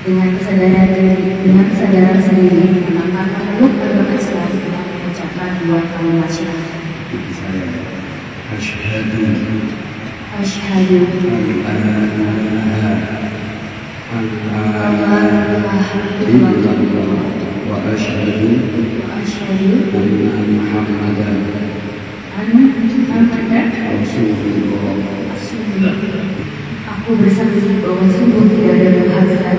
dengan kesadaran diri, dengan kesadaran sendiri agama Islam dengan mengucapkan dua kalimat syahadat. Asyhadu Asyhadu wa anna Muhammadan Rasulullah. Aku bersaksi bahwa sungguh tidak ada Tuhan selain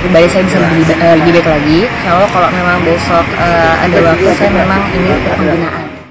pribadi saya bisa lebih, eh, lebih baik lagi. Kalau kalau memang besok eh, ada waktu saya memang ini pembinaan.